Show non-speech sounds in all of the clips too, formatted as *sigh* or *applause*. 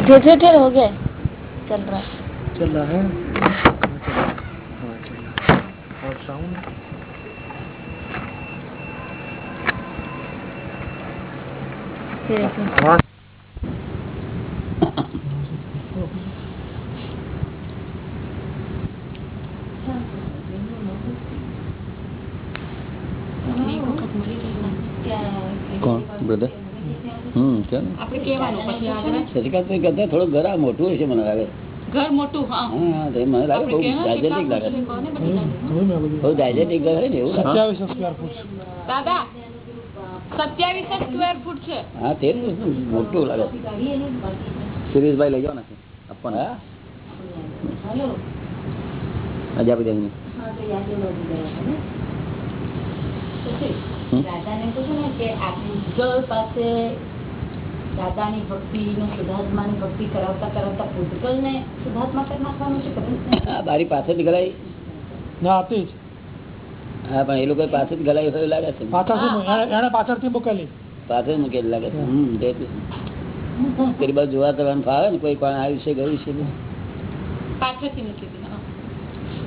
ठेर ठेर ठेर हो गए चल रहा है चल रहा है हाँ, चल रहा है। हाँ, चल रहा है। और साउंड फिर एक કરતા થોડું ઘર આ મોટું હશે મને લાગે. ઘર મોટું હા. હા હા તો મને લાગે બહુ ડાયજેટિક લાગે. ફૂટ છે કોને બધી કહ્યું મેં બધું બહુ ડાયજેટિક ઘર હોય ને એવું સત્યાવીસ સ્ક્વેર ફૂટ દાદા સત્યાવીસ સ્ક્વેર ફૂટ છે. હા તે મોટું લાગે. સુરેશભાઈ લઈ જાઓ ને આપવાના. અજા આપી દેવાની પૂછ્યું ને. કે આ પાસે દાદાની ભક્તિ ને શુદ્ધાત્માની ભક્તિ કરાવતા કરાવતા ભૂતગળ ને શુદ્ધાત્મા કરી નાખવાનું છે ગલાઈ ના હતી જ. હા પણ એ લોકો પાછળ ગલાઈ હોય લાગે છે. પાછળથી મુ- એણે- એણે પાછળથી મૂકેલી. પાછળ મૂકેલી લાગે છે. હમ. પેલી બાજુ જોવા કરવાનું ફાવે ને કોઈ કોણ આવ્યું છે ગયું છે. પાછળથી મૂકી દીધા.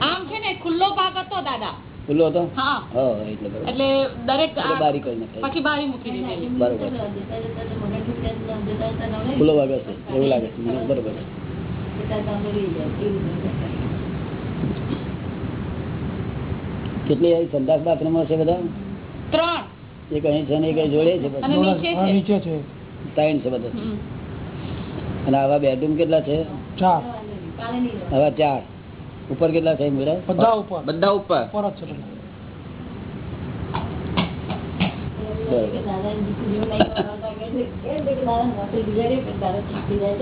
આમ છે ને ખુલ્લો ભાગ હતો દાદા. ખુલ્લો હતો? એટલે એટલે દરેક બારી કરી પછી બારી મૂકી બરોબર. ખુલ્લો વાગે છે. એવું લાગે છે. મને બરોબર. કેટલી આવી? સંદાસ બાથરૂમ હશે બધા? ત્રણ. એક અહીં છે ને એક જોડે છે નીચે છે. ત્રણ છે બધા. અને આવા બેડરૂમ કેટલા છે? ચાર. આવા ચાર. ઉપર કેટલા છે બધા ઉપર. બધા ઉપર? જ.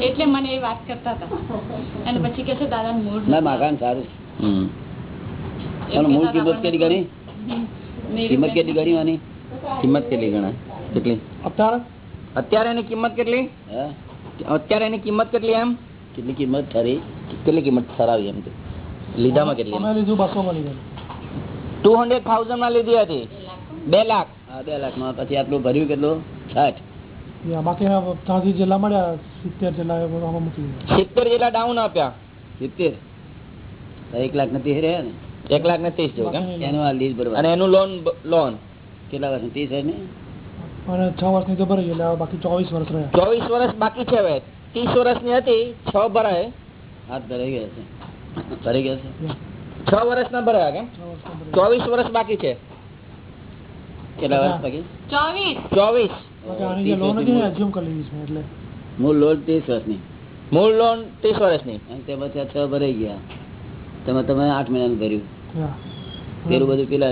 એટલે મને એ વાત કરતા હતા. અને પછી કે છે દાદા મૂળ ના મકાન સારું. છે મૂળ કિંમત કેટલી ગણી? કિંમત કેટલી ગણી આની? કિંમત કેટલી ગણાય? કેટલી? અત્યારે? અત્યારે એની કિંમત કેટલી? અત્યારે એની કિંમત કેટલી એમ? કેટલી કિંમત ખરી? કેટલી કિંમત સરાવી એમ તો. લીધામાં કેટલી લીધું બસો માં લીધેલું ટુ હંડ્રેડ થાઉઝન્ડમાં લીધી હતી. બે લાખ. હા બે લાખમાં પછી આટલું ભર્યું કેટલું? સાઠ. બાકી ત્યાંથી જેટલા મળ્યા સિત્તેર જેટલા એ બધું આમાં મૂકી દીધા. સિત્તેર જેટલા ડાઉન આપ્યા. સિત્તેર? એક લાખ નથી રહ્યા ને? એક લાખ ને ત્રીસ જેવું એનું આ લીઝ અને એનું લોન લોન કેટલા વર્ષ ત્રીસ વર્ષ ને અને છ વર્ષની તો ભરી એટલે બાકી ચોવીસ વર્ષ રહ્યા. ચોવીસ વર્ષ બાકી છે હવે. ત્રીસ વર્ષની હતી છ ભરાય. હાથ ભરાઈ ગયા છે. ભરાઈ ગયો છે. છ વર્ષ ના ભરાયા કેમ? ભરી ચોવીસ વર્ષ બાકી છે. કેટલા વર્ષ બાકી? ચોવીસ. ચોવીસ. બાકી આની જે લોન હતી ને એઝ્યુમ કરી લીધી છે મેં એટલે. મૂળ લોન ત્રીસ વર્ષની. મૂળ લોન ત્રીસ વર્ષની. અને તે પછી આ છ ભરાઈ ગયા. તમે તમે આઠ મહિનાનું ભર્યું. પેલું બધું પેલા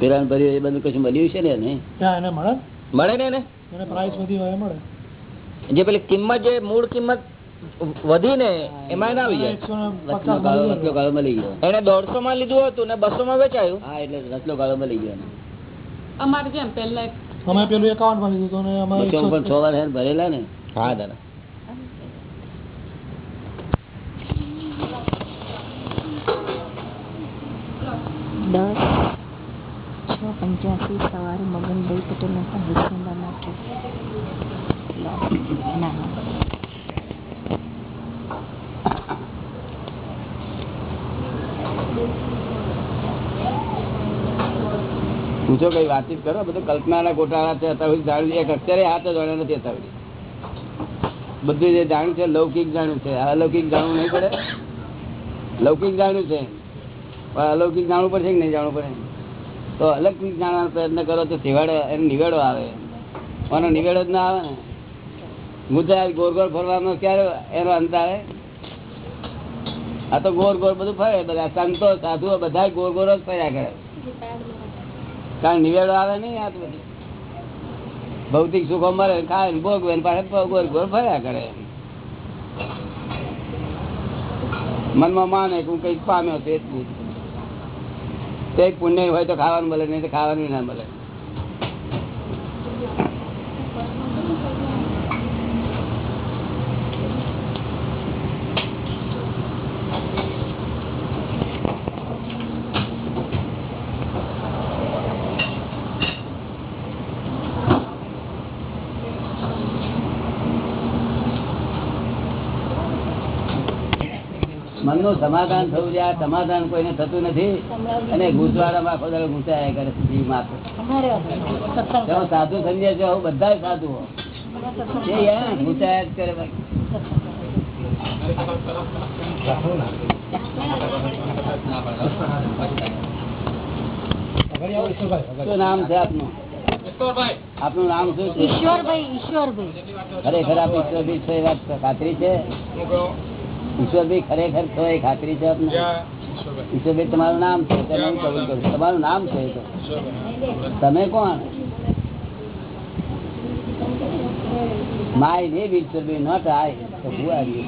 પેલા ભર્યું. એ બધું કશું મળ્યું છે ને મળે. મળે ને એને? પ્રાઇસ બધી મળે. જે પેલી કિંમત જે મૂળ કિંમત વધી ને એમાં ના આવી જાય. મળી ગયો. એને દોઢસો માં લીધું હતું ને બસો માં વેચાયું. હા એટલે રસલો ગાળો મળી ગયો અમારે કેમ પેલા અમે પેલું માં લીધું ને અમે પણ છ વાર ભરેલા ને. હા દાદા. દસ છ પંચ્યાસી સવારે પટેલ હતા ડિસેમ્બર માટે ના પૂછો કઈ વાતચીત કરો બધું કલ્પનાના ગોટાળા છે જાણ્યું એક અક્ષરે હાથ જાણ્યો નથી અત્યાર બધું જે જાણ્યું છે લૌકિક જાણ્યું છે. અલૌકિક જાણવું નહીં પડે. લૌકિક જાણ્યું છે. પણ અલૌકિક જાણવું પડશે કે નહીં જાણવું પડે? તો અલૌકિક જાણવાનો પ્રયત્ન કરો તો સિવાડો એનો નિવેડો આવે. એનો નિવેડો જ ના આવે ને? ગુજરાત ગોર ગોર ફરવાનો ક્યારે એનો અંત આવે? આ તો ગોર ગોર બધું ફરે, બધા સંતો, સાધુઓ બધા ગોર ગોર જ ફર્યા કરે. કારણ નિવેડો આવે નહીં આ બધું. ભૌતિક સુખો મળે ખાય ભોગવે પાછા ગોર ફર્યા કરે મનમાં માને કે હું કંઈક પામ્યો તે જ. તે પુણ્ય હોય તો ખાવાનું મળે, નહીં તો ખાવાનું ના મળે. મનનું સમાધાન થયું છે આ સમાધાન કોઈને થતું નથી. અને ગુજવાડામાં આખો દાડો ગુસાયા કરે જીવ સાધુ સમજ્યા છો બધા સાધુઓ. ગુસાયા જ કરે. શું નામ છે આપનું? આપનું નામ શું છે? ઈશ્વરભાઈ ઈશ્વરભાઈ. ખરેખર આપ ઈશ્વરભાઈ વાત ખાતરી છે. ઈશ્વરભાઈ ખરેખર તો એ ખાતરી છે આપને? ઈશ્વરભાઈ. તમારું નામ છે? તેને હું કબૂલ કરું તમારું નામ છે? તો તમે કોણ? My name Ishwarbhai not I તો હું આવી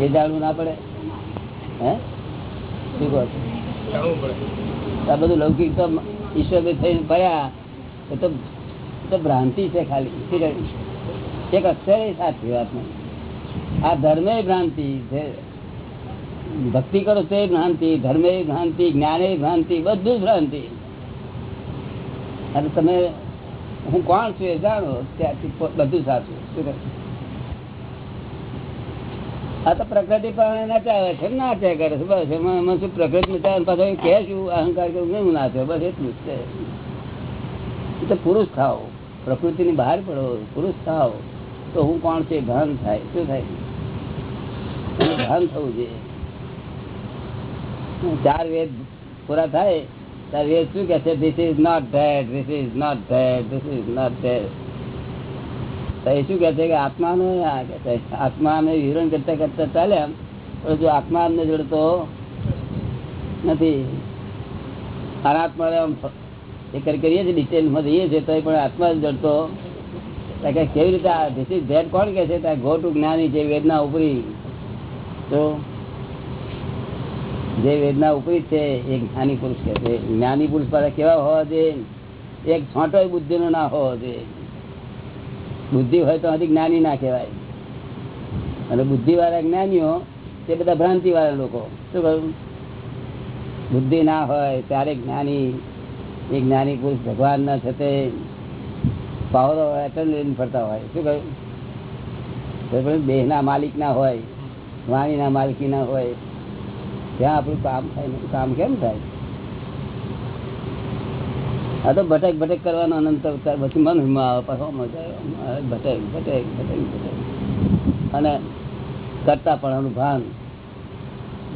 એ જાણવું ના પડે? હે? શું કહો આ બધું લૌકિક તો ઈશ્વરભાઈ થઈને પડ્યા એ તો ભ્રાંતિ છે ખાલી? એક અક્ષર સાચી વાત નહીં. આ ધર્મે ભ્રાંતિ છે. ભક્તિ કરો તો ભ્રાંતિ, ધર્મે ભ્રાંતિ, જ્ઞાને ભ્રાંતિ, બધું ભ્રાંતિ. અને તમે, હું કોણ છું એ જાણો, ત્યાંથી બધું સાચું. શું આ તો પ્રકૃતિ પણ નચાવે છે નાચે કરે છે, બસ એમાં એમાં શું પ્રકૃતિ નચાવે પાછો કહે છું અહંકાર કે હું નાચે બસ એટલું જ છે. તો પુરુષ થાવ પ્રકૃતિની બહાર પડો, પુરુષ થાવ તો હું કોણ છે? ભાન થાય. શું થાય? ભાન થવું જોઈએ. ચાર વેદ પૂરા થાય ત્યારે વેદ શું કે છે? This is not that this is not that this is not that શું કે છે કે આત્માનો, આ આત્મા અમે વિવરણ કરતા કરતા ચાલે પણ જો આત્મા અમને જોડતો નથી અનાત્મા આમ એ કરીએ છીએ ડિટેલમાં જઈએ છીએ તો પણ આત્મા જડતો કે કેવી રીતે ધીસ ઇઝ ધેટ કોણ કે છે? ત્યાં ગો ટુ જ્ઞાની જે વેદના ઉપરી. તો જે વેદના ઉપરી છે, એ જ્ઞાની પુરુષ કે છે. જ્ઞાની પુરુષ પાસે કેવા હોવા જોઈએ? એક છોટો બુદ્ધિનો ના હોવો જોઈએ. બુદ્ધિ હોય તો હજી જ્ઞાની ના કહેવાય. અને બુદ્ધિ વાળા જ્ઞાનીઓ, તે બધા ભ્રાંતિ વાળા લોકો. શું કહ્યું બુદ્ધિ ના હોય, ત્યારે જ્ઞાની, એ જ્ઞાની પુરુષ ભગવાન ના થતે. પાવરો લઈને ફરતા હોય. શું કહ્યું? દેહના માલિક ના હોય, વાણીના માલકી ના હોય, ત્યાં આપણું કામ થાય કામ કેમ થાય? આ તો ભટક ભટક કરવાનો અનંત અવતાર, પછી મન આવે, પાછો મજા ભટક ભટક ભટક ભટક. અને કરતા પણ ભાન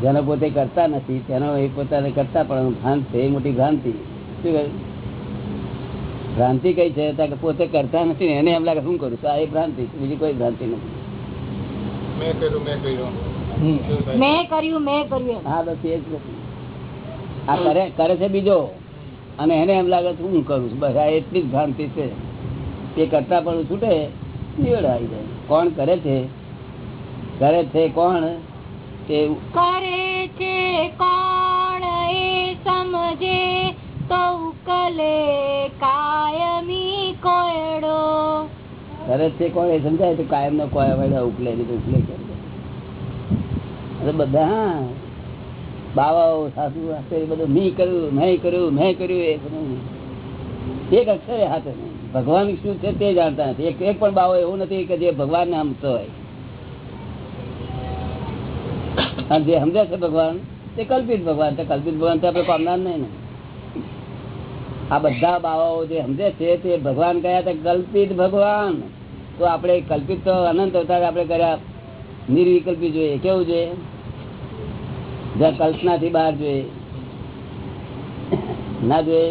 જેને પોતે કરતા નથી, તેનો એ પોતાને કરતા પણ ભાન છે, એ મોટી ભ્રાંતિ. શું કહ્યું? ભ્રાંતિ કઈ છે? કે પોતે કરતા નથી ને એને એમ લાગે શું કરું? આ એ ભ્રાંતિ બીજી કોઈ ભ્રાંતિ નથી. મેં કર્યું મેં કર્યું. મેં કર્યું મેં કર્યું એમ. હા બસ એ જ આ કરે કરે છે બીજો. અને એને એમ લાગે છે હું કરું બસ આ એટલી જ ભ્રાંતિ છે. તે કરતા પણ છૂટે નિવેડ આવી જાય. કોણ કરે છે? કરે છે કોણ? તે કરે છે કોણ એ સમજે? ઉકલે કાયમી કોયડો? સરસ છે કોઈ સમજાય તો કાયમ નો કોઈ વડે ઉકલે ને ઉકલે કે બધા, હા. બાવાઓ, સાસુ સાસુ બધું મી કર્યું, મેં કર્યું મેં કર્યું, એ એક અક્ષરે હાથે નહીં ભગવાન શું છે તે જાણતા નથી. એક પણ બાવો એવું નથી કે જે ભગવાનને સમજતો હોય. અને જે સમજે છે ભગવાન, તે કલ્પિત ભગવાન તે કલ્પિત ભગવાન તો આપણે પામનાર નહીં ને. આ બધા બાવાઓ જે સમજે છે તે ભગવાન કયા હતા, કલ્પિત ભગવાન. તો આપણે કલ્પિત તો અનંત અવતાર આપણે કર્યા. નિર્વિકલ્પી જોઈએ. કેવું જોઈએ? જ્યાં કલ્પનાથી બહાર જોઈએ. ના જોઈએ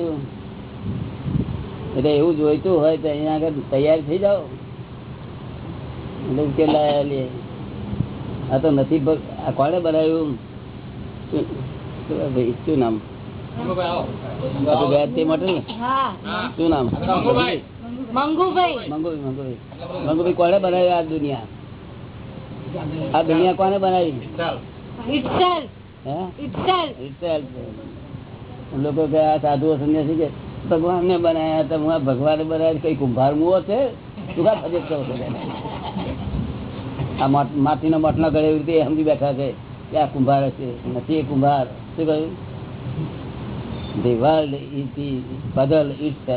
એટલે એવું જોઈતું હોય તો અહીંયા આગળ તૈયાર થઈ જાઓ. એટલે ઉકેલા લે. આ તો નથી આ કોણે બનાવ્યું? શું નામ? તે માટે ને? શું નામ? મંગુભાઈ. મંગુભાઈ. મંગુભાઈ મંગુભાઈ. મંગુભાઈ કોને બનાવી આ દુનિયા? આ દુનિયા કોને બનાવી? ઇટસેલ્ફ હે? Itself Itself. લોકો કે આ સાધુઓ સંન્યાસી કે ભગવાન ને બનાયા તો હું આ ભગવાને બનાવ્યા કઈ કુંભાર મુવો છે? તું કા ફજે કરો? આ માટી નો મઠનો ગળે એવી રીતે સમજી બેઠા છે કે આ કુંભાર હશે. નથી એ કુંભાર. શું કહ્યું? The world is the puzzle it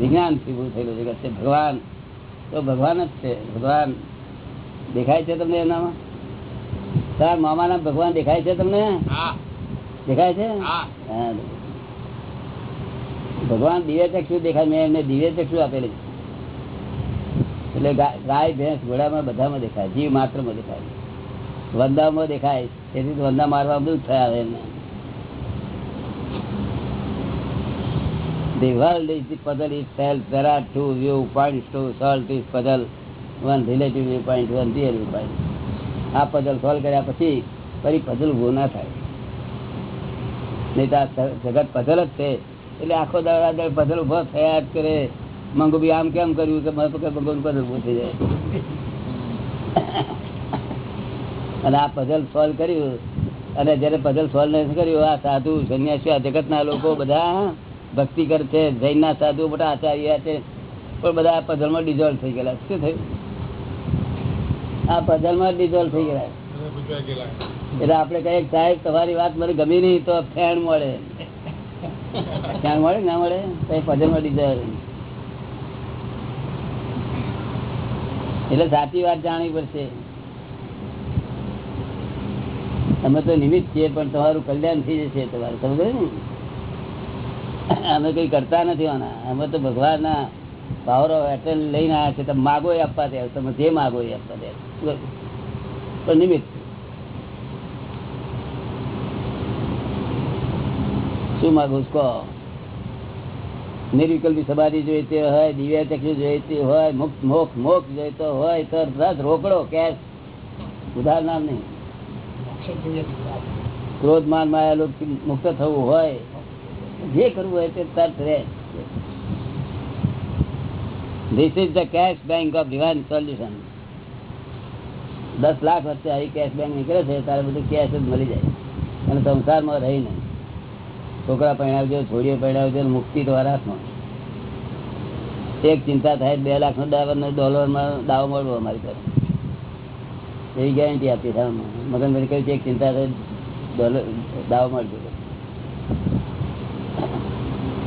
વિજ્ઞાન ઉભું થયેલું છે તે ભગવાન. તો ભગવાન જ છે. ભગવાન દેખાય છે તમને એનામાં? તારા મામાના ભગવાન દેખાય છે તમને? દેખાય છે. ભગવાન દિવ્ય ચક્ષુ દેખાય. મેં એમને દિવ્ય ચક્ષુ આપેલી. એટલે ગાય ભેંસ ઘોડામાં બધામાં દેખાય. જીવ માત્રમાં દેખાય. વંદામાં દેખાય. તેથી વંદા મારવા બધું થયા એમને. The world is the puzzle itself. There are two viewpoints to solve this puzzle. One relative viewpoint, one real viewpoint. આ પઝલ સોલ્વ કર્યા પછી ફરી પઝલ ઊભો ના થાય નહીં તો આ જગત પઝલ જ છે એટલે આખો દાડા પઝલ ઊભો થયા જ કરે મંગુ બી આમ કેમ કર્યું કે મારે મંગુ પઝલ ઊભો થઈ જાય *laughs* અને આ પઝલ સોલ્વ કર્યું અને જયારે પઝલ સોલ્વ નથી કર્યું આ સાધુ સંન્યાસી આ જગતના લોકો બધા ભક્તિ કર છે, જૈનના સાધુ મોટા આચાર્ય છે, પણ બધા આ પઝલમાં ડિઝોલ્વ થઈ ગયેલા. શું થયું? આ પઝલમાં ડિઝોલ્વ થઈ ગયેલા. એટલે આપણે કહીએ સાહેબ, તમારી વાત મને ગમી નહીં, તો ફેણ મળે. ફેણ મળે ના મળે? તો પધલમાં ડિઝોલ્વ એટલે સાચી વાત જાણવી પડશે. અમે તો નિમિત્ત છીએ, પણ તમારું કલ્યાણ થઈ જશે તમારું. સમજો ને? અમે કઈ કરતા નથી આના અમે તો ભગવાનના પાવર એટેલ લઈને આવ્યા છે તમે માગો એ આપવા દે. તમે જે માગો એ આપવા દે. પણ નિમિત્ત. શું માગો કહો? નિર્વિકલ્પી સમાધિ જોઈતી હોય દિવ્ય ચક્ષુ જોઈતી હોય મુક્ત મોક્ષ મોક્ષ જોઈતો હોય તો રસ રોકડો કેશ ઉધાર નામ નહીં. ક્રોધ માનમાં મુક્ત થવું હોય જે કરવું હોય તે તરત રહે. This is the cash bank of divine solution દસ લાખ વચ્ચે આવી કેશ બેંક નીકળે છે, તારે બધું કેશ જ મળી જાય. અને સંસારમાં રહી નહીં. છોકરા પહેણાવજો છોડીઓ પહેણાવજો મુક્તિ દ્વારા હાથમાં એક ચિંતા થાય બે લાખ નો ડોલરમાં દાવો મળવો અમારી પાસે એવી ગેરંટી આપી છે મગનભાઈ કહ્યું છે, એક ચિંતા થાય, ડોલર દાવો મળજો.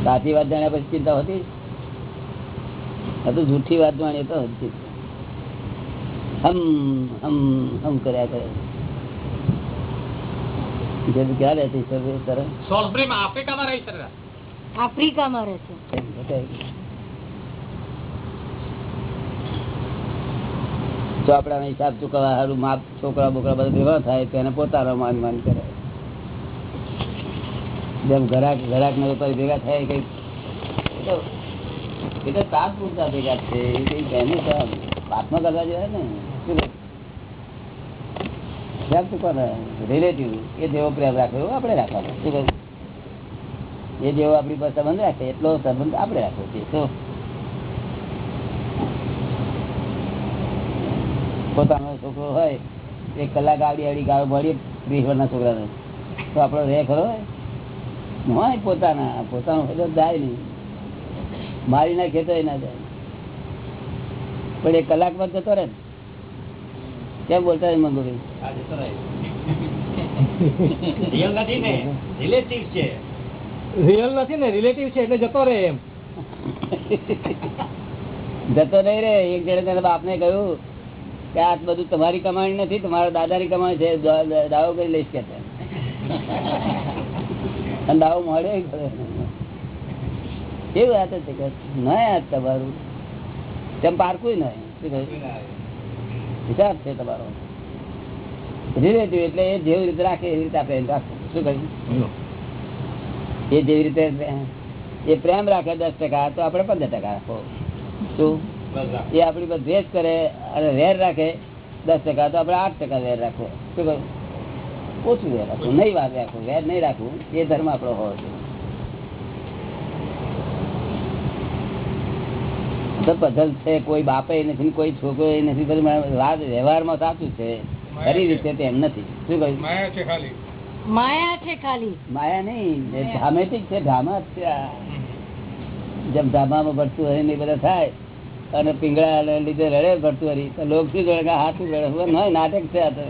સાચી વાત જાણ્યા પછી ચિંતા હતી આ તો જૂઠી વાત જાણીએ તો હતી હમ હમ હમ કર્યા કરે. જેમ ક્યાં રહેતી છે તરફ સોલ્સબ્રીમાં આફ્રિકામાં રહી સર આફ્રિકામાં રહે છે. ચોપડાનો હિસાબ ચૂકવવા સારું માપ છોકરા બોકરા બધા ભેગા થાય તેને પોતાનો માન માન કરે. જેમ ઘરાક ઘરાક ને વેપારી ભેગા થાય કઈ એ જેવો રાખવાનો. શું એ જેવો આપણી પાસે સંબંધ રાખે, એટલો સંબંધ આપણે રાખવો છે. શું પોતાનો છોકરો હોય, એક કલાક આવડી આવડી ગાળો મળીએ વીસ વર્ષના છોકરાને. તો આપણો રે ખરો હોય? પોતાના પોતાનો ફેદો જાય નહીં. મારી ના ખેતો ના જાય. પણ એ કલાકમાં જતો રહે ને. કેમ બોલતા હોય મંગુભાઈ રિયલ નથી ને. રિલેટિવ છે. રિયલ નથી ને રિલેટિવ છે એટલે જતો રહે એમ. જતો નહીં રે. એક જણે તેના બાપને કહ્યું કે આ બધું તમારી કમાણી નથી તમારા દાદાની કમાણી છે. દાવો કરી લઈશ કે. અને દાવો મળે. કેવી વાત છે કે ના યાદ તમારું? તેમ પારકું નહીં. હિસાબ છે તમારો. રિલેટિવ એટલે એ જેવી રીતે રાખે એવી રીતે આપણે શું કહ્યું એ જેવી રીતે એ પ્રેમ રાખે દસ ટકા તો આપણે પંદર ટકા રાખો. શું? એ આપણી પર દ્વેષ કરે અને વેર રાખે દસ ટકા તો આપણે આઠ ટકા વેર રાખવો શું કહ્યું ઓછું વેર રાખવું નહીં વાર રાખવું વેર નહીં રાખવું એ ધર્મ આપણો હોવો જોઈએ તો છે કોઈ બાપે નથી કોઈ છોકરો નથી બધું વાત વ્યવહારમાં સાચું છે. ખરી રીતે તેમ નથી. શું કહ્યું? માયા છે ખાલી. માયા નહીં એ છે ધામા છે. જેમ ડ્રામામાં ભરતું હરી ને બધા થાય અને પીંગળા લીધે રડે ભરતું હરી તો લોક શું જોડે હાથું રડે નાટક છે આ તો.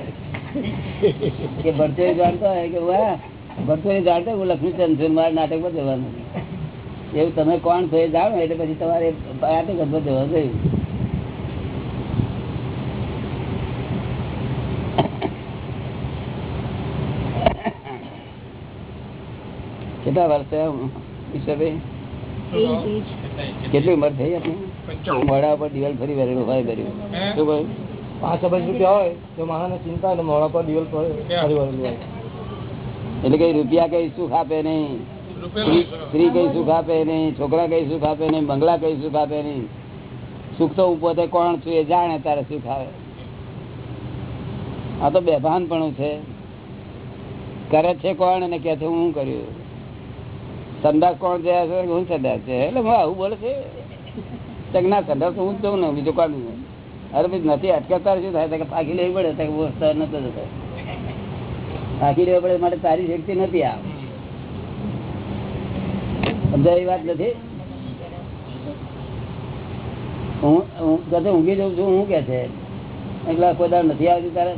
કે ભરતોઈ જાણતો હોય કે વાહ જાણતો હું લક્ષ્મીચંદ મારે નાટક પર જવાનું. એવું તમે કોણ છો એ જાણો એટલે પછી તમારે નાટક પર જવા જયું કેટલા વર્ષે ઈશ્વરભાઈ? કેટલી? ઉંમર થઈ આપણી મોડા પર દિવાલ ફરી ભરેલું હોય ભર્યું શું ભાઈ પાંચ અબજ રૂપિયા હોય તો માણસ ચિંતા અને મોડા પર દિવસ એટલે કઈ રૂપિયા કઈ સુખ આપે નહીં. સ્ત્રી- કઈ સુખ આપે નહીં છોકરા કઈ સુખ આપે નહીં બંગલા કઈ સુખ આપે નહીં. સુખ તો હું પોતે કોણ છું એ જાણે તારે સુખ આવે. આ તો બેભાનપણું છે. કરે છે કોણ અને કે છે હું કર્યું? સંદાસ કોણ છે? હું સંદાસ છે? એટલે હું આવું બોલે છે. ના સંદાસ હું જ જઉં ને બીજું કોણ અરે પછી નથી અટકાતા શું થાય? કે પાકી લેવી પડે, તો લેવા પડે માટે તારી શક્તિ નથી આ. સમજાય વાત નથી? ઊંઘી જઉં છું, હું કે છે? એટલા કોઈ નથી આવતી તારે?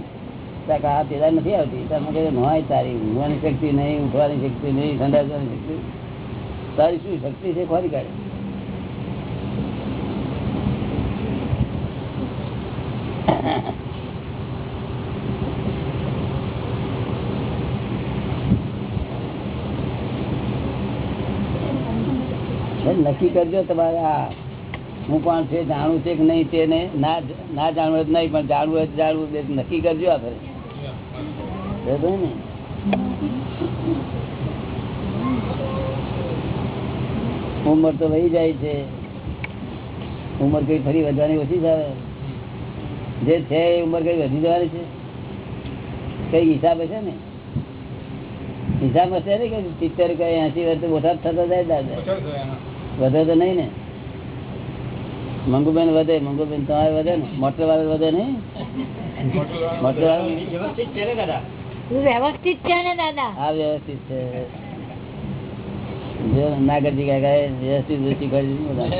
આ પેલા નથી આવતી? તમે કહે નોય તારી ઊંઘવાની શક્તિ નહીં, ઉઠવાની શક્તિ નહીં, સંડાસવાની શક્તિ તારી શું શક્તિ છે? ખોરી કાઢે. નક્કી કરજો તમારે હું કોણ છે જાણવું છે કે નહીં તેને ના ના જાણવું તો નહીં, પણ જાણવું હોય જાણવું નક્કી કરજો આપણે ને ઉંમર તો વહી જાય છે. ઉંમર કઈ ફરી વધવાની ઓછી જ આવે. જે છે એ ઉંમર કઈ વધી જવાની છે? કઈ હિસાબે છે ને? હિસાબ હશે ને કે સિત્તેર કઈ એસી વર્ષે મોટા થતા જાય દાદા. વધે તો નહીં ને? મંગુબેન વધે મંગુબેન તમારે વધે ને? મોટર વાળા વધે નહીં? મોટર વાળા વ્યવસ્થિત છે ને દાદા? વ્યવસ્થિત છે ને દાદા? આ વ્યવસ્થિત છે. જો નાગરજી કાકા એ વ્યવસ્થિત વૃત્તિ કરી દીધી બધા.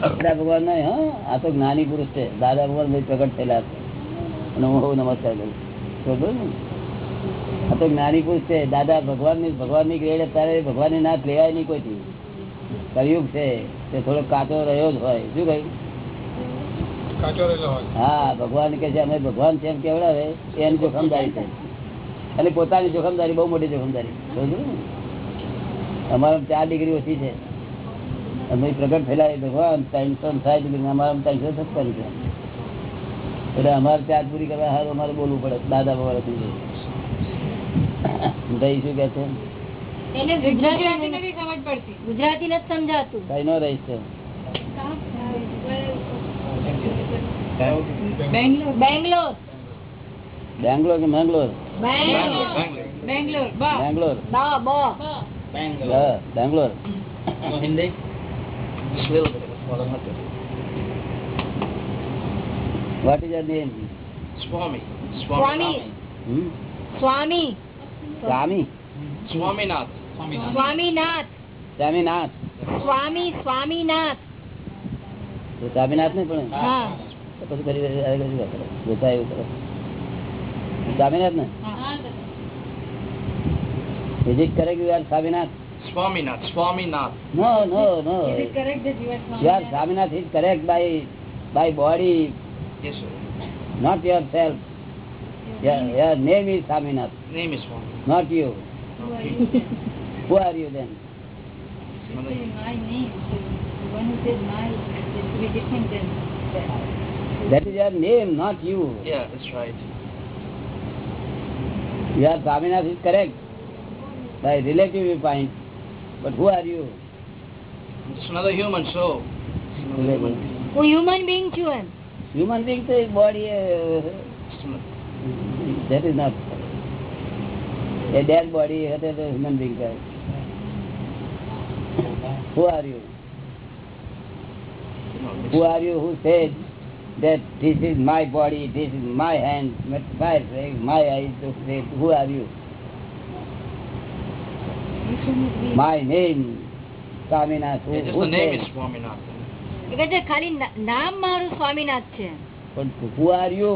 દાદા ભગવાન નહીં હા. આ તો જ્ઞાની પુરુષ છે. દાદા ભગવાન પ્રગટ થયેલા છે. અને હું બહુ નમસ્કાર કરું ને? આ તો જ્ઞાની પુરુષ છે. દાદા ભગવાનની ભગવાનની ગ્રેડ અત્યારે ભગવાનની નાથ લેવાય નહીં કોઈથી કળિયુગ છે. તે થોડો કાચો રહ્યો જ હોય. શું કહ્યું? હા ભગવાન કે છે અમે ભગવાન છે એમ કેવડાવે? એની જોખમદારી છે. અને પોતાની જોખમદારી બહુ મોટી જોખમદારી સમજો ને? ચાર ડિગ્રી ઓછી છે. અમે પ્રગટ થયેલા એ ભગવાન ત્રણસો ને સાઠ ડિગ્રી અમારા ત્રણસો સત્તર છે એટલે અમારે ત્યાં પૂરી કરવા હારું અમારે બોલવું પડે. દાદા બાબા ભગવાન દઈ શું કે છે? એને ગુજરાતીને બી સમજ પડતી. ગુજરાતી નથી સમજાતું. કઈ નો રહીશ છે. બેંગ્લોર બેંગ્લોર. બેંગ્લોર કે મેંગ્લોર? બેંગ્લોર. બા. બેંગ્લોર. બા બ. હા Bangalore. Hindi? Just a little bit of a Well, I'm not good. What is your name Swami. Swami. Hmm? Swami. Swami? Swaminath. Swaminath. Swaminath. Swami Swaminath. તો સ્વામીનાથ નહીં પણ? હા. તો પછી ફરી? જોતા એવું કરો. સ્વામીનાથ ને? વિઝિટ કરે કે are Swaminath? Swaminath. Swaminath. No, no, no. Is it correct that you are You are Swaminath is correct by by body, Yes, sir. not yourself. Your, your name is Swaminath, Name is Swami. not you. Who are you then? my name? The one who said my is to be different than that. That is your name, not you. Yeah, that's right. You are Swaminath is correct by relative viewpoint. But who are you? I'm just another human soul. Just another human being. હું human being છું એમ Human being તો body uh, Just another- that is not a dead body had a human being કહેવાય. who are you you know, who are you who said that this is my body this is my hand my leg my eyes who said, who are you એ કહે છે ખાલી ના- નામ મારું સ્વામીનાથ છે but who are you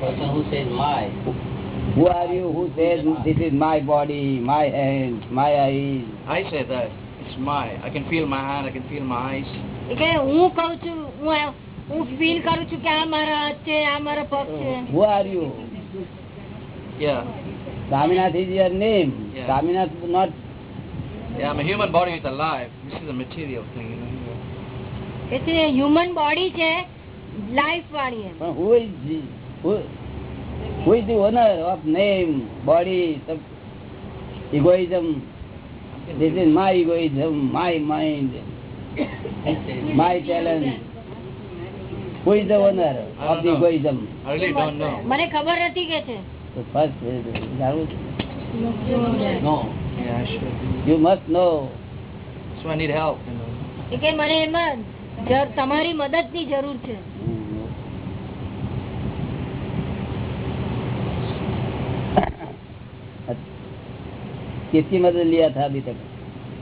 Person who says my. who are you who says this is my body my hands my eyes I say that. It's my. I can feel my hand. I can feel my eyes. એ કહે હું કઉ છું હું આ- હું feel કરું છું કે આ મારા હાથ છે આ મારા પગ છે Who are you? Yeah. Swaminath is your name. Yeah. Swaminath not Yeah, I'm a human body is alive. This is a material thing, you know. It's a human body, છે લાઈફ વાળી એમ પણ who is the, who, who is the owner of name, body, sub, egoism? This is my egoism, my mind, my talent. Who is the owner of the egoism? I really don't know. મને ખબર નથી કે છે So first, uh, જાણવું છે. No. Yeah, I should. you must know. So I need help, you know. એ કે મને એમાં જ- તમારી મદદની જરૂર છે किसकी मदद लिया था अभी तक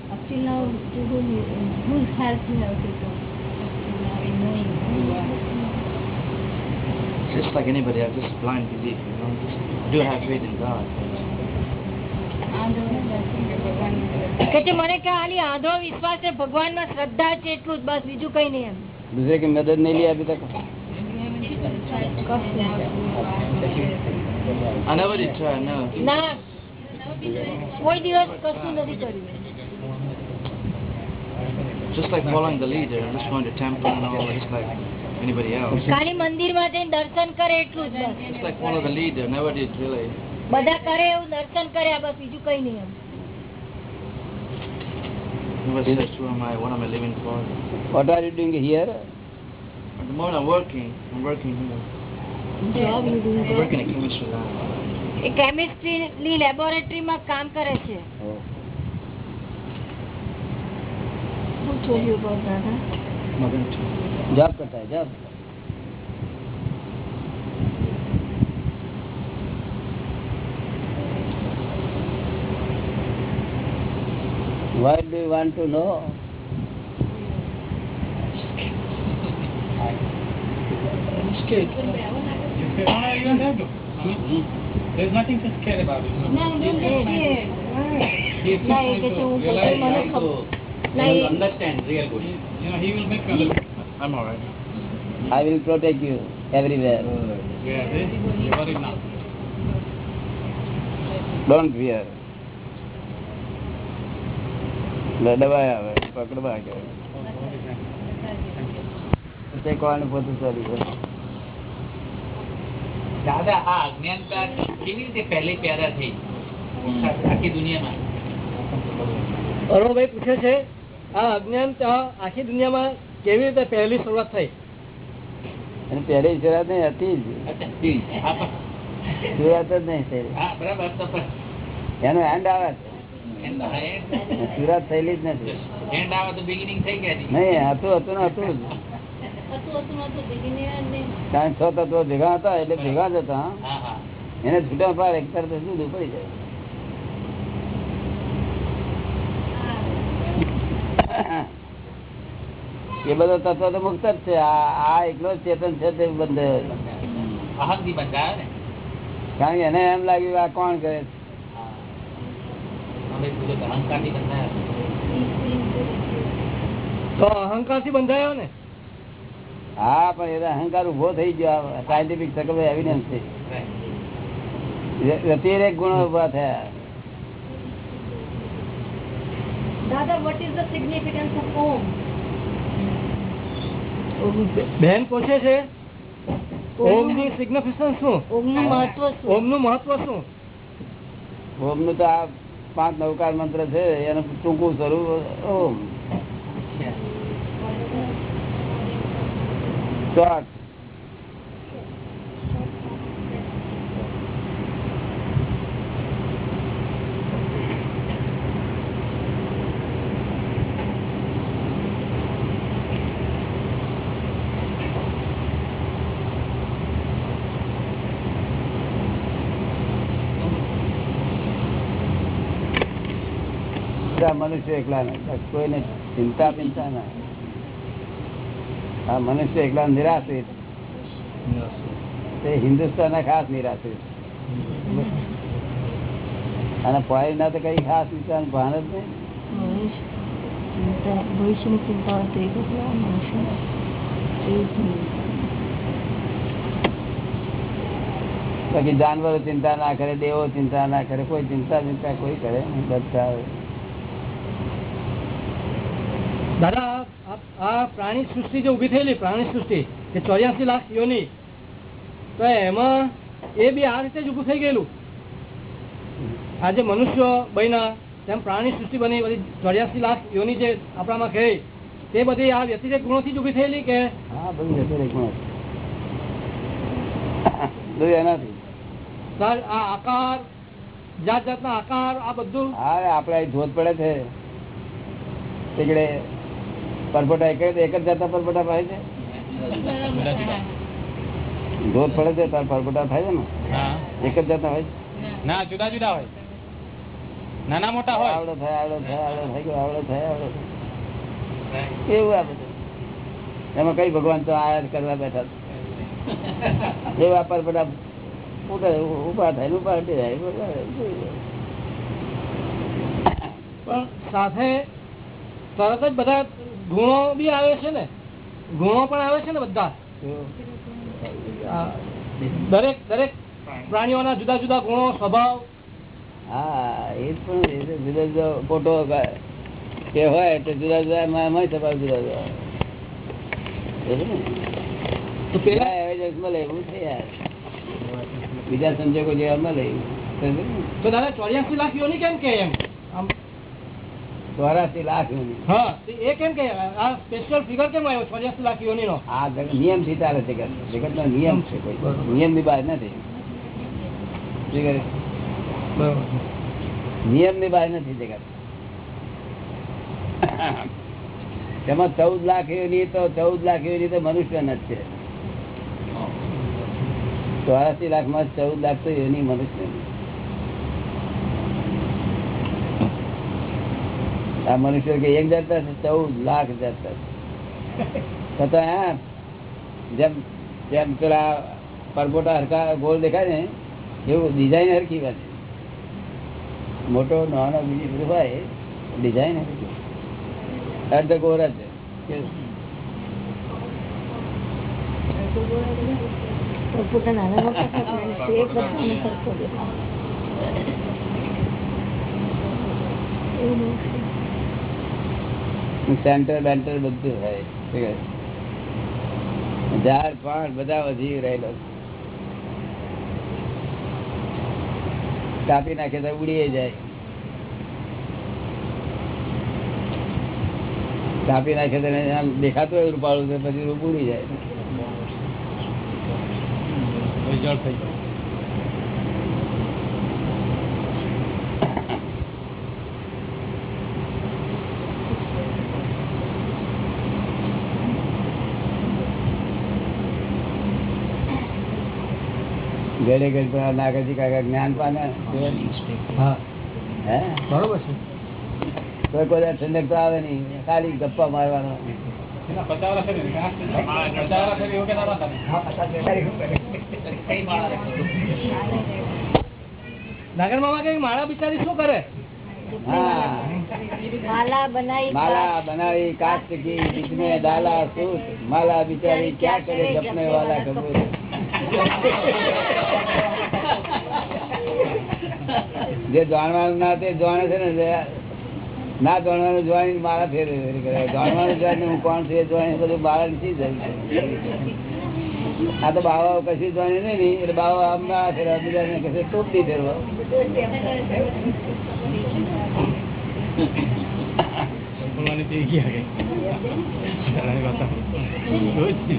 Up till now, to whom you, whose help you have taken? Now Just like anybody else, just blind belief, you know. Just do have faith in God. આંધળો દર્શન કે ભગવાનની મદદ. કે છે મને કે ખાલી આંધળો વિશ્વાસ છે ભગવાનમાં શ્રદ્ધા છે એટલું જ બસ બીજું કઈ નહીં એમ दूसरे की मदद नहीं लिया अभी तक I never did try, no. ના કોઈ દિવસ કશું નથી કર્યું Just like following the leader, just going to temple and all, just like anybody else. ખાલી મંદિરમાં જઈને દર્શન કરે એટલું જ બસ Just like of the leader, never did really. બધા કરે એવું દર્શન કર્યા બસ બીજું કઈ નહીં Never said who am I, what am I living for. What are you doing here? At the moment I'm working, I'm working here. Job I'm working in chemistry lab. એ chemistry લેબોરેટરીમાં કામ કરે છે શું જોયું બસ દાદા Mother too. Job What do you want to know? Scared. ah, you don't have to. There's nothing to scare about. No, scared. Understand real good. You he will make color. I'm alright. I will protect you everywhere. Yeah? You worry now. Don't fear. લડવાય આવે પકડવા આવે કોણ પોતું સારું દાદા આ અજ્ઞાનતા કેવી રીતે પહેલી પેદા થઈ આખી દુનિયામાં અરુણભાઈ પૂછે છે આ અજ્ઞાન આખી દુનિયામાં કેવી રીતે પહેલી શરૂઆત થઈ? અને પહેલી શરૂઆત નહીં હતી જ. શરૂઆત જ નહીં એનો એન્ડ આવે છે. સુરત શરૂઆત થયેલી જ નથી. end આવે તો beginning થઈ ગયા નહીં હતું હતું ને હતું કારણ છ તત્વો ભેગા હતા એટલે ભેગા જ હતા હા, હા. એને છૂટા પાર એક તરફ શું પડી જાય. એ બધો તત્વ તો મુક્ત જ છે. આ એકલો ચેતન છે તે બંધ કારણ કે એને એમ લાગ્યું આ કોણ કરે તો અહંકારથી બંધાયો ને? હા પણ એ તો અહંકાર ઊભો થઈ ગયો. સાયન્ટિફિક સર્કલ એવિડન્સ છે. વ્યતિરેક ગુણો ઊભા થયા. બેન પૂછે છે ઓમનું સિગ્નિફિકન્સ શું? ઓમનું મહત્વ શું? ઓમનું મહત્વ શું? ઓમનું તો આ પાંચ નવકાર મંત્ર છે એનું ટૂંકું સ્વરૂપ ઓમ શોર્ટ મનુષ્ય એકલા નહીં. કોઈને ચિંતા પિંતા ના. આ મનુષ્ય એકલા નિરાશ્રિત. તે હિન્દુસ્તાન ખાસ નિરાશ્રિત. અને પોઈ ના તો કઈ ખાસ વિચાર ભાન જ નહીં. ભવિષ્યની ચિંતા બાકી જાનવરો ચિંતા ના કરે દેવો ચિંતા ના કરે કોઈ ચિંતા ચિંતા કોઈ કરે બધા દાદા આ- પ્રાણી સૃષ્ટિ જે ઊભી થયેલી પ્રાણી સૃષ્ટિ કે ચોર્યાસી લાખ યોની તો એમાં એ બી આ રીતે જ ઉભું થઈ ગયેલું. આજે મનુષ્ય બન્યા તેમ પ્રાણી સૃષ્ટિ બની બધી ચોર્યાસી લાખ યોની જે આપણામાં કહે તે બધી આ વ્યતિરેક ગુણોથી જ ઊભી થયેલી કે? હા બધું જતું રહે એનાથી. સર આ આકાર જાત જાતના આકાર આ બધું હા આપડે અહીં ધોધ પડે છે. પરપોટા એક એક જ જાતના પરપોટા ભાઈ છે? ધોધ પડે છે તાર પરપોટા થાય છે ને? એક જ જાતના હોય ના જુદા જુદા હોય. નાના મોટા હોય. આવડો થાય આવડો થાય આવડો થઈ ગયો આવડો થાય આવડો એવું આ બધું. એમાં કઈ ભગવાન તો આયાત કરવા બેઠા. એવું બધા ઉઠે, ઊભા થાય ઊભા હટી જાય. પણ સાથે તરત જ બધા ગુણો બી આવે છે ને? ગુણો પણ આવે છે ને બધા? દરેક દરેક પ્રાણીઓના જુદા જુદા ગુણો સ્વભાવ. હા એ પણ જુદા જુદા ફોટો કે હોય તો જુદા જુદા સ્વભાવ જુદા જુદા. બીજા સંજોગો જેવા મળે? તો દાદા ચોર્યાસી લાખ યોની કેમ કે એમ? ચોરાસી લાખ યોની. હા એ કેમ કે આ સ્પેશિયલ ફિગર કેમ આવ્યો ચોર્યાસી લાખ યોની નો આ નિયમથી ચાલે છે જગત નો નિયમ છે નિયમની બહાર નથી? નિયમની બહાર નથી જગત. તેમાં ચૌદ લાખ એવી તો ચૌદ લાખ એવી તો મનુષ્ય જ છે. ચોરાસી લાખમાં ચૌદ લાખ તો એની મનુષ્ય આ મનુષ્ય કે એક જાતતા છે, ચૌદ લાખ જાતતા છે. જેમ જેમ પેલા પરબોટા હરકા ગોળ દેખાય ને, એવું ડિઝાઇન હરખી વાત મોટો, નાનો, બીજી બધું હોય ડિઝાઇન હરખી. અર્ધ ગોર જ છે. સેન્ટર બેન્ટર બધું હોય. ઝાડ, પાન બધા વધી રહેલો. કાપી નાખે તો ઉડી જાય. કાપી નાખે તો દેખાતું હોય રૂપાળું પછી રૂપ ઉડી જાય. થઈ જાય. ઘડે ઘડ નાગરજી કાકા જ્ઞાન પામે. બરોબર છે. કોઈ કોઈ ઠંડક તો આવે નહીં. ખાલી ગપ્પા મારવાનો. નાગર મામા કઈ માળા બિચારી શું કરે? માલા બનાવી કાચ. કી બીજને ડાલા સૂત. માલા બિચારી ક્યાં કરે? જપને વાળા કબૂર *laughs* જે જાણવાનું ના તે જાણે છે ને ના જાણવાનું જોવાની માળા ફેરે કરે. જાણવાનું જાણે હું કોણ છું એ જોવાની બધું માળા નીચી જાય આ તો બાવા કશું જોવાની નહીં ને, એટલે બાવા આમ ના ફેરવા, બીજાને કશે ટોપી ફેરવા. બોલવાની તે ગયા કઈ. બધાની વાતો. જોઈ જ ને.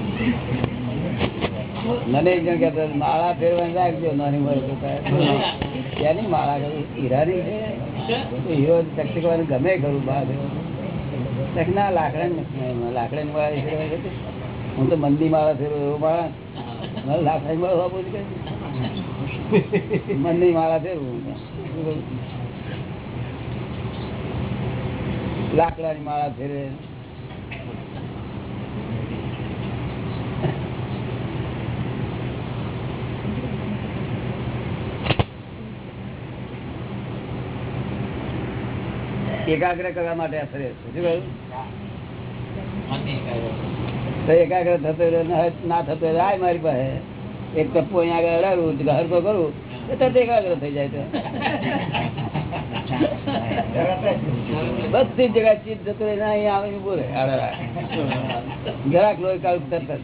મને એક જણ કહેતો માળા ફેરવાની રાખજો, નાની મારી તો કાંઈ. માળા કરું? હીરાની છે? હીરો ચકચકવાનું ગમે ખરું, બહાર ના લાકડા લાકડા ની માળા. હું તો મંદી માળા ફેરવું એવો માળા. મને લાકડા માળા વાપરું કે મંદી માળા ફેરવું. લાકડાની માળા ફેરવે એકાગ્ર કરવા માટે આ શું કહ્યું. એકાગ્ર થતો ના- થતો આય મારી પાસે. એક ટપ્પુ અહીંયા આગળ અડાડું હરકો કરું. તો તરત એકાગ્ર થઈ જાય બધી જગ્યા ચીજ જતો રહે ને અહીંયા આવે આડા જરાક લોહી કાઢું તરત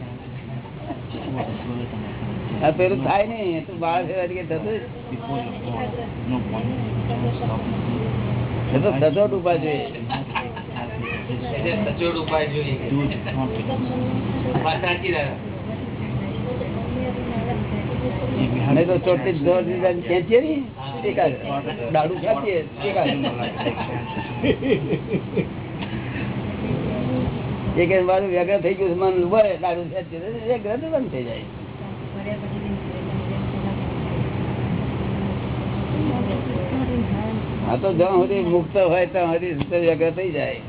પેલું થાય નહીં તું બાળ ફેરવા કે થતું સચોટ ઉપાય જોઈએ. એટલે સચોટ ઉપાય જોઈએ. અને તો ચોટી દોઢ દીધા ખેંચીએ ને એકાદ દાડુ ખેંચીએ એકાદ એક એક મારું વ્યગ્ર થઈ ગયું મન વળે દાડુ ખેંચીએ વ્યગ્ર બંધ થઈ જાય. આ તો જ્યાં સુધી મુક્ત હોય ત્યાં સુધી વ્યગ્ર થઈ જાય.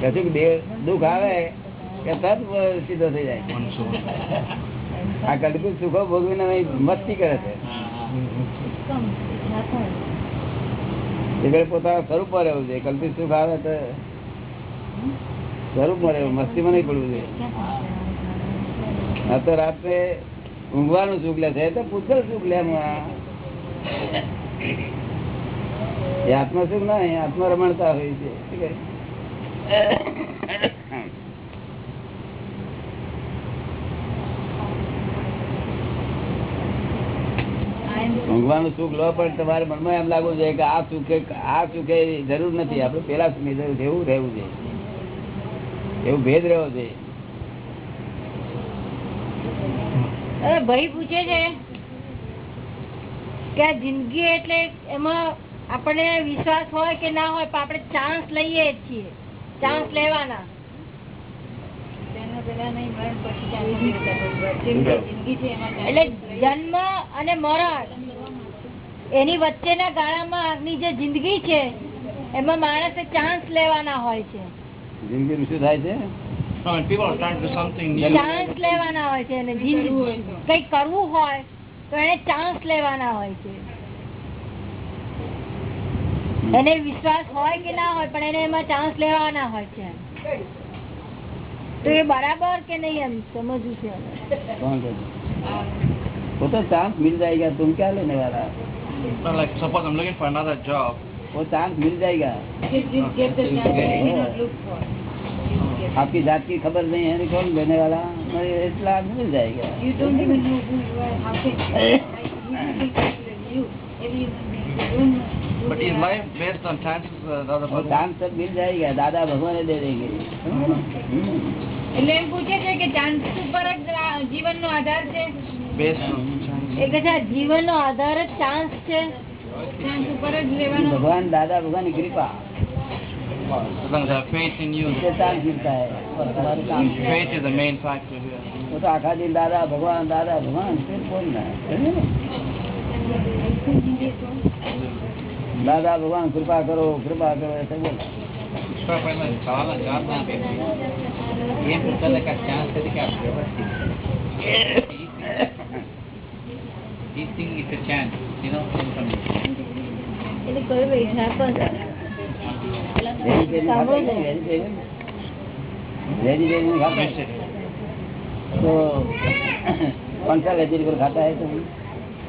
કશું દુઃખ આવે કે તરત સીધો થઈ જાય. આ કડકું સુખો ભોગવીને મસ્તી કરે છે. પોતાના સ્વરૂપમાં રહેવું જોઈએ. કલ્પિત સુખ આવે તો સ્વરૂપમાં મસ્તીમાં નહીં પડવું જોઈએ. આ તો રાત્રે ઊંઘવાનું સુખ લે છે. તો પુષ્કળ સુખ લે. એ આત્મસુખ ના, એ આત્મરમણતા હોય છે. ઊંઘવાનું સુખ લો, પણ તમારે મનમાં એમ લાગવું જોઈએ કે આ સુખે આ સુખે જરૂર નથી. આપણે પેલા સુખની જરૂર એવું રહેવું છે એવું ભેદ રહેવો છે ભાઈ પૂછે છે કે જિંદગી એટલે એમાં આપણને વિશ્વાસ હોય કે ના હોય પણ આપણે ચાન્સ લઈએ છીએ. ચાન્સ લેવાના. એટલે જન્મ અને મરણ. એની વચ્ચેના ગાળામાં જે જિંદગી છે એમાં માણસે ચાન્સ લેવાના હોય છે. જિંદગી શું થાય છે? ચાન્સ લેવાના હોય છે કઈ કરવું હોય તો એને ચાન્સ લેવાના હોય છે. એને વિશ્વાસ હોય કે ના હોય પણ એને એમાં ચાન્સ લેવાના હોય છે તો એ બરાબર કે નહીં એમ સમજવું છે હવે. कौन कहते वो तो चांस मिल जाएगा तुम क्या लेने वाला well, like suppose I'm looking for another job, वो चांस मिल जाएगा Just you get the chance that you not look for. You get- आपकी जात की खबर नहीं है कौन देने वाला मगर इतना मिल जाएगा You don't even know who you are. How can you? You think you. Every human being. You don't know. who but they is are. life based on chances? Uh, the other वो person? Chance सब मिल जाएगा दादा भगवान दे देंगे हम्म। એટલે એમ પૂછે છે કે ચાન્સ ઉપર જ આ જીવનનો આધાર છે Based on chances. એ કે છે આ જીવનનો આધાર જ ચાન્સ છે ચાન્સ ઉપર જ લેવાનો भगवान दादा भगवान की कृपा As long as I have faith in you, उससे चांस मिलता है और तुम्हारे काम से। faith is the main factor here. वो तो आखा दिन दादा भगवान दादा भगवान फिर बोलना है समझे ने? दादा भगवान कृपा करो कृपा करो ऐसे बोला ઈશ્વરભાઈમાં સવાલનો જવાબ ના આપે એમ પૂછતા હતા કે આ ચાન્સ તરીકે આ વ્યવસ્થિત He think it's a chance, you know, information. એટલે કયું example જરા. वेजिटेरियन खाते हैं वेजिटेरियन वेजिटेरियन खाता है तो कौन सा वेजिटेबल खाता है तुम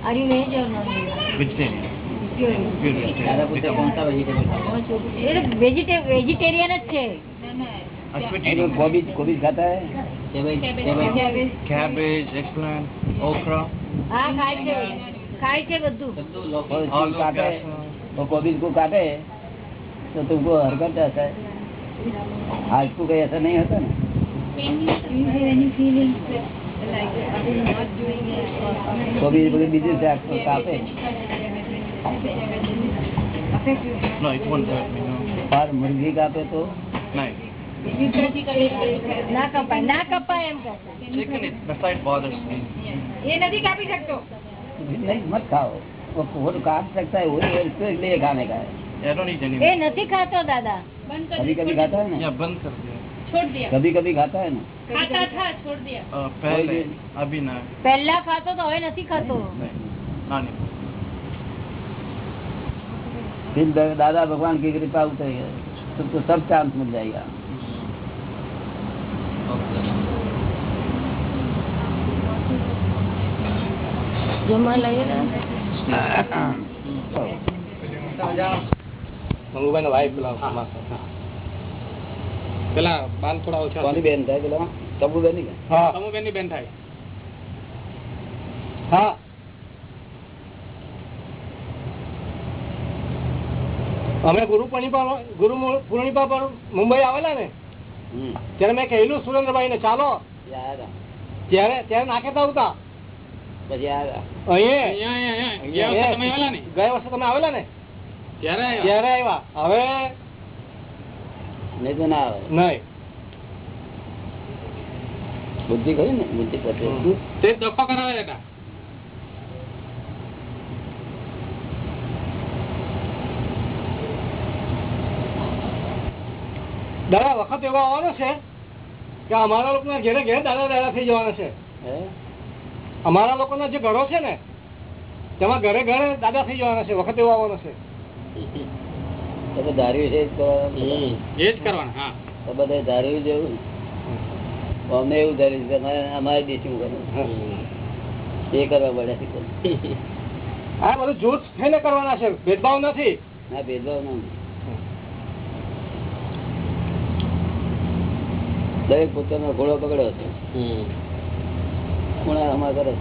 Are you veg or non-veg? Vegetarian. Pure Pure दादा vegetarian. पूछते कौन सा वेजिटेबल એટલે vegetarian vegetarian જ છે ના ના I quit है eating कोबीज कोबीज खाता है cabbage. cabbage, eggplant, okra, હા ખાય છે ખાય છે બધું બધું લોકો और इसको aloo, काटे gassar. वो कोबीज को काटे तो तुमको हरकत आता है आज को कहीं ऐसा नहीं होता ना Do you have any feelings that like are you not doing it or कोबीज बोले बीजू से आपको काटे affect you? No, it won't hurt me, no. और मुर्गी काटे तो Nice. You touch it, ના કપાય ના કપાય એમ કહે Chicken, it, the sight bothers me. એ નથી કાપી શકતો नहीं मत खाओ वो वो तो काट सकता है वही उसको इसलिए खाने का है Yeah, I don't eat A anymore. નથી ખાતો દાદા બંધ कर कभी कभी खाता है ना Yeah, बंद कर दिया. छोड़ दिया कभी कभी खाता है ना खाता था छोड़ दिया Uh, पहले, अभी ना. પહેલા ખાતો તો હવે નથી ખાતો नहीं, not anymore. फिर द- दादा भगवान की कृपा उतरेगी तुमको सब चांस मिल जाएगा જમવા લઈએ ને મંગુભાઈ વાઈફ પેલા પેલા બાલ થોડા ઓછા કોની બેન થાય પેલા તબુ બેન ની હા સમુબેન ની બેન થાય હા અમે ગુરુ પૂર્ણિમા ગુરુ પૂર્ણિમા પર મુંબઈ આવેલા ને ત્યારે મેં કહેલું સુરેન્દ્રભાઈ ને ચાલો ત્યારે ત્યારે નાખેતા ગયા વર્ષે તમે આવેલા ને? ત્યારે આવ્યા? હવે નહીં તો ના આવે. નહીં. બુદ્ધિ ખરી ને? બુદ્ધિ પોતે તે જ કરાવે દાદા વખત એવો આવવાનો છે કે અમારા લોકોના ઘેરે ઘેર દાદા દાદા થઈ જવાના છે. અમારા લોકોના જે ઘરો છે ને તેમાં ઘરે ઘરે દાદા થઈ જવાના છે વખત એવો આવવાનો છે. તમે ધાર્યું છે જ કરવાનું. એ જ કરવાના હા. તો બધા ધાર્યું જેવું અમને એવું ધાર્યું છે કે અમારે દેશી એ કરવા પડે આ બધું જૂથ થઈને કરવાના છે ભેદભાવ નથી. ના ભેદભાવ ના દરેક પોતાનો ઘોડો પકડ્યો છે. કોણ અમારા કરે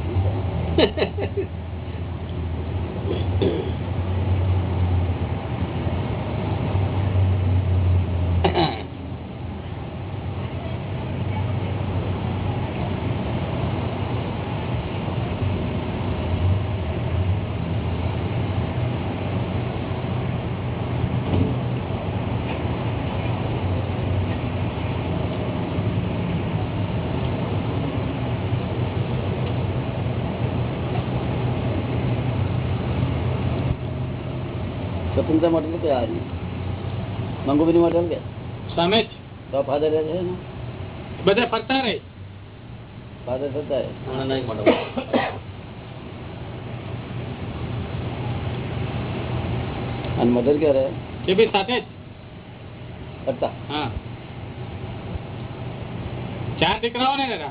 સ્વતંત્ર મોડેલ કે આ મંગુબીની મોડેલ કે? સામે જ. તો ફાધર રહે છે ને? બધા ફરતા રહે. ફાધર થતા રહે. અને મધર ક્યારે? રહે એ બી સાથે જ. ફરતા. હા. ચાર દીકરાઓ ને દાદા.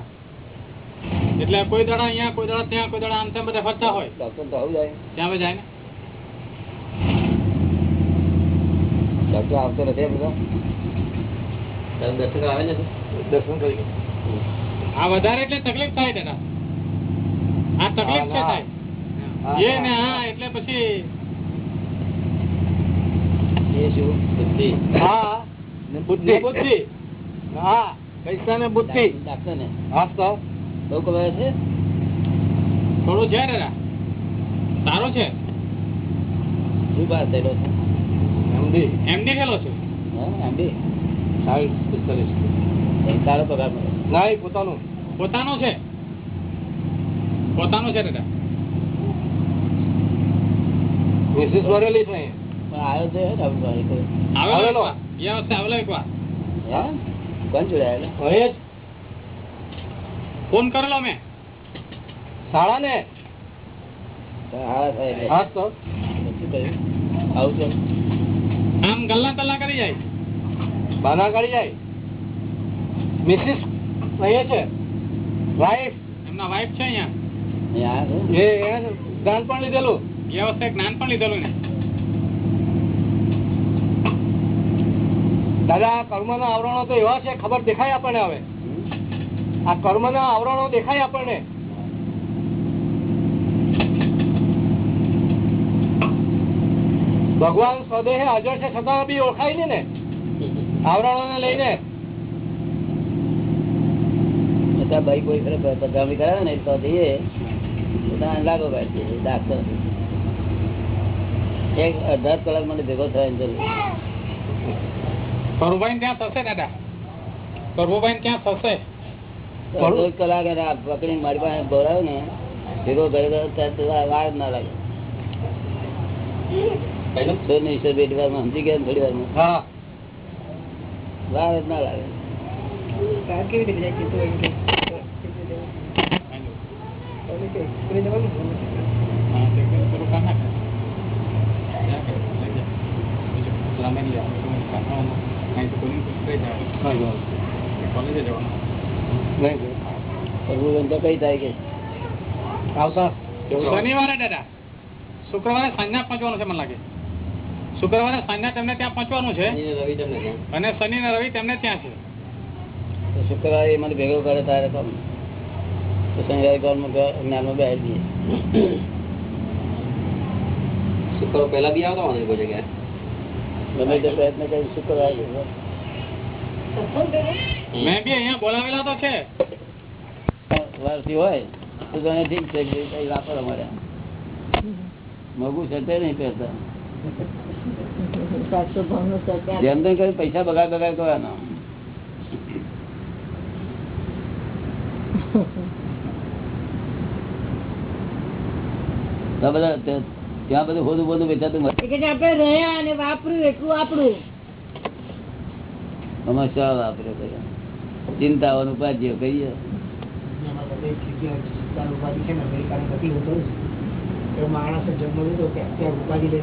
એટલે કોઈ દાડા અહીંયા કોઈ દાડા ત્યાં કોઈ દાડા આમ તેમ બધા ફરતા હોય. ડોક્ટર તો આવું જાય. ત્યાં બી જાય ને. ડોક્ટર આવતો નથી બધા દર્શન કરી. આ વધારે એટલે તકલીફ થાય દાદા આ તકલીફ છે હા, થાય એ ને હા એટલે પછી એ શું? બુદ્ધિ. હા. ને બુદ્ધિ. બુદ્ધિ. હા પૈસા ને બુદ્ધિ. ડાક્ટર ને હા તો. બહુ કમાય છે? થોડું છે ને સારું છે. શું પાસ થયેલો છે? એમડી એમડી છે? એમડી સાઈડ સ્પેશિયાલિસ્ટ સારો પગાર ના એ પોતાનું. પોતાનું છે? પોતાનું છે દાદા. મિસિસ વરેલી છે આવ્યો. આવેલો. એ વખતે આવેલો એક વાર. કોણ જોડાયેલો? અહીંયા જ ફોન કરેલો મેં. શાળા ને હા તો. આવું છે આમ ગલ્લા તલ્લા કરી જાય. બાના કાઢી જાય. મિસિસ અહીંયા છે વાઈફ એમના વાઈફ છે અહીંયા. અહીંયા એ પણ લીધેલું. એ વખતે જ્ઞાન પણ લીધેલું ને. દાદા આ કર્મના આવરણો તો એવા છે ખબર દેખાય આપણને હવે. આ આ કર્મના આવરણો દેખાય આપણને. ભગવાન સ્વદેહ હાજર છે છતાં બી ઓળખાય ને. આવરણો ને લઈને ભાઈ કોઈ પધરામણી કરાવે ને તો જઈએ લાગો કાઢીએ ડાક્ટર એક અઢાર કલાક મને ભેગો થાય એમ જરૂર પ્રભુભાઈ ત્યાં થશે દાદા. પ્રભુભાઈ ત્યાં થશે. અડધો કલાક એને પકડીને મારી પાસે બોલાવે ને ભેગો ઘરે વાર ના લાગે. તો નહીં સર બેટી વારમાં સમજી ગયા ને થોડી વારમાં હા વાર જ ના લાગે હા, તે પેલું કામ ના કરે. જ્યાં કરે, લઈ જાય. બીજું લાંબા નહીં જવાનું. કાઢવાનું. નહીં તો કોઈની પૂછપરછ જવાનું. કોલેજે જવાનું. નહીં પ્રભુ તો કઈ થાય કે આવતા શનિવારે દાદા શુક્રવારે સાંજના પહોંચવાનું છે મને લાગે શુક્રવારે સાંજના તેમને ત્યાં પહોંચવાનું છે? અને શનિ ને રવિ તેમને ત્યાં છે? શુક્રવારે મને ભેગો કરે તારે તો શનિવારે જ્ઞાનમાં બેસી દઈએ શુક્ર પહેલા બી આવતા હોય કોઈ જગ્યાએ? ગમે તે પ્રયત્ન કરી શુક્રવારે મેં બી અહીંયા બોલાવેલા તો છે. વારથી હોય. તો તને ઠીક છે કે કઈ મોગું છે તે નહીં પહેરતા. જેમ તેમ કરી પૈસા બગાડ બગાડ કરવાનો. ત્યાં બધું હોદું બોધું વેચાતું આપણે રહ્યા અને વાપર્યું એટલું આપણું. આમાં વાપરે બધા ચિંતાઓનું ઉપાધ્યો કહીએ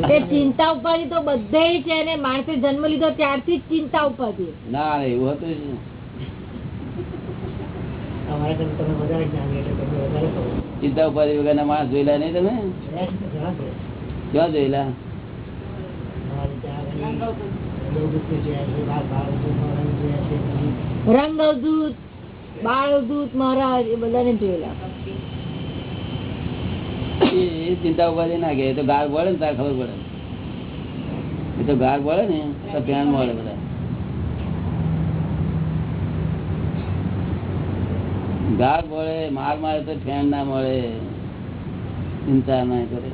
તે ચિંતા ઉપાધિ તો બધે છે અને માણસે જન્મ લીધો ત્યારથી જ ચિંતા ઉપાધિ. ના ના, એવું હતું જ ચિંતા ઉપાધિ વગરના માણસ જોયેલા નહીં તમે? ક્યાં જોયેલા? રંગ અવધૂત બાળ અવધૂત મહારાજ એ બધાને જોયેલા. ચિંતા ઉપાધિ ના કે તો ગાર પડે ને, તાર ખબર પડે. એ તો ગાર પડે ને, તો ધ્યાન મળે બધા. ગાર મળે માર મારે તો ફેન ના મળે. ચિંતા ના કરે.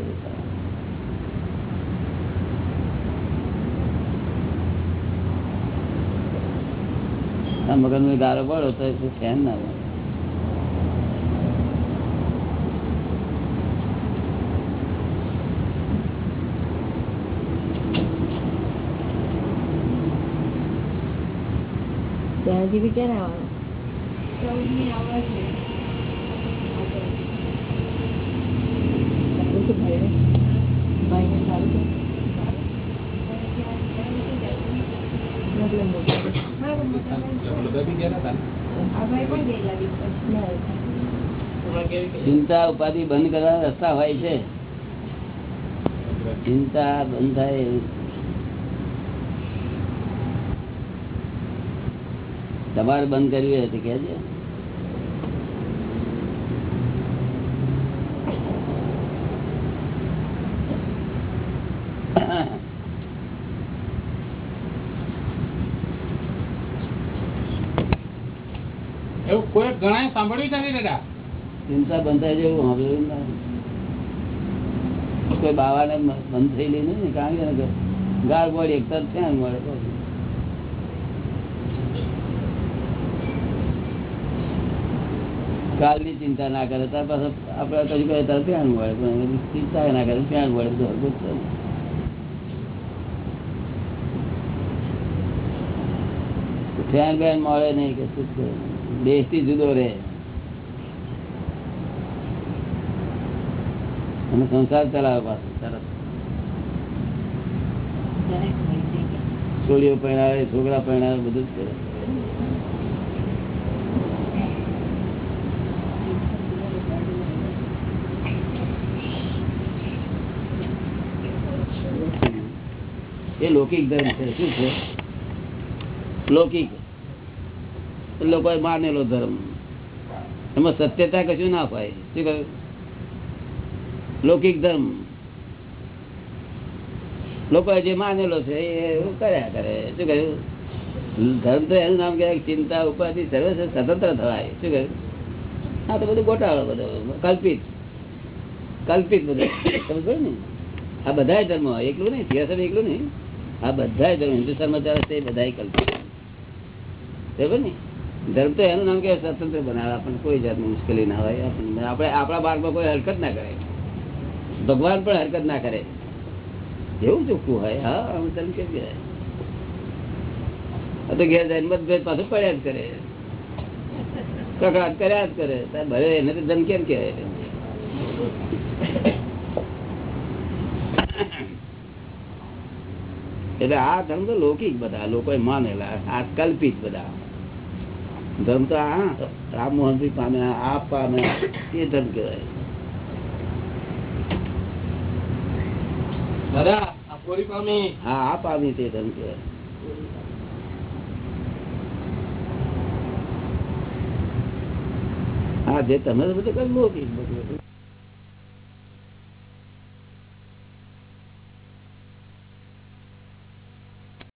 આ મગન ગારો પડો તો ફેન ના મળે ત્યાં હજી બી ક્યારે આવવાનું ચૌદમી આવવા છે સારું છે ભાઈને ભાઈને સારું છે એટલે મોટું છે. મારો મોટા ભાઈ આ ભાઈ પણ ક્યારે દિવસ ચિંતા ઉપાધિ બંધ કરવા રસ્તા હોય છે. ચિંતા બંધ થાય એવું. તમારે બંધ કરવી હોય તો કહેજો. એવું કોઈ ઘણા સાંભળ્યું નથી દાદા. ચિંતા બંધ થાય જેવું સાંભળ્યું ના. કોઈ બાવાને બંધ થયેલી નહીં કારણ કે ગાળ મળે એક તરફ ત્યાં મળે બસ. કાલની ચિંતા ના કરે તાર પાસે આપડે કઈ કહે તાર ત્યાં વળે પણ ચિંતા ના કરે ત્યાં મળે તો ફેન બેન મળે નહીં કે શું. દેશથી જુદો રહે. અને સંસાર ચલાવે પાસે તરત. છોડીઓ પહેરાવે છોકરા પહેરાવે બધું જ કરે. એ લૌકિક ધર્મ છે. શું છે? લૌકિક. લોકોએ માનેલો ધર્મ. એમાં સત્યતા કશું ના હોય. શું કહ્યું? લૌકિક ધર્મ. લોકોએ જે માનેલો છે એ કર્યા કરે. શું કહ્યું? ધર્મ તો એનું નામ કહેવાય ચિંતા, ઉપાધિ સર્વે સ્વતંત્ર થવાય. શું કહ્યું? આ તો બધું ગોટાળો બધો. કલ્પિત. કલ્પિત બધું. સમજ ને? આ બધા ધર્મ એકલું નહીં થિયેટર એકલું નહીં. આ બધા ધર્મ હિન્દુસ્તાનમાં ચાલે છે, એ બધા કલ્પના ધર્મ તો એનું નામ કે સ્વતંત્ર બનાવે આપણને કોઈ જાતની મુશ્કેલી ના હોય. આપણને આપણે, આપણા બાળમાં કોઈ હરકત ના કરે. ભગવાન પણ હરકત ના કરે. એવું ચોખ્ખું હોય? હા, આમ ધર્મ કેમ કહેવાય? તો ઘેર જઈને મતભેદ પાછું પડ્યા જ કરે. કકડાટ કર્યા જ કરે. ભલે એને તો ધર્મ કેમ કહેવાય? એટલે આ ધર્મ તો લૌકિક બધા લોકો માનેલા આ કલ્પિત બધા. ધર્મ તો આ રામ મોહનજી પામે આ પામે એ ધર્મ કહેવાય. હા આ પામી તે ધર્મ કહેવાય. હા જે તમે બધું કઈ લૌકિક બધું.